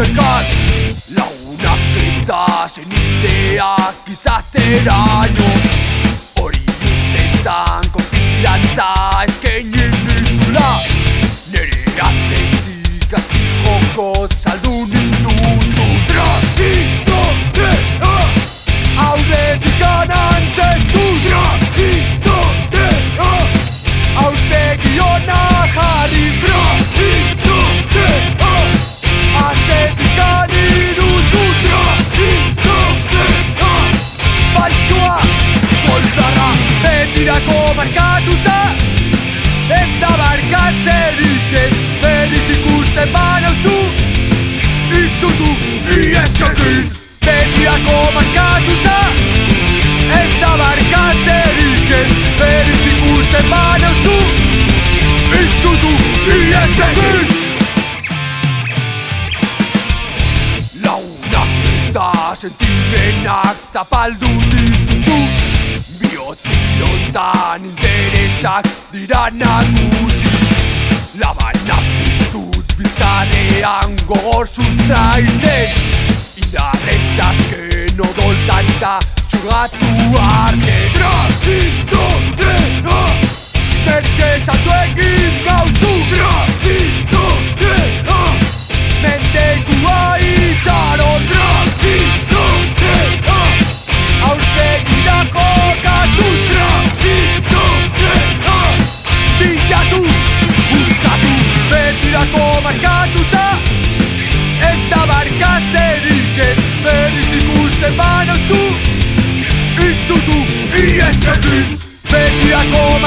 zuekan Launak eta zeniteak izatera nio Ça dit betirako markatu sentimenak zapaldu dituzu. Bihotzin ontan interesak dira nagusi. Labanak ditut bizkarean gogor sustraitzen. Indarrez azken odoltan eta txugatu arte. Tras, indorrena, berke egin gauzu. Beti ako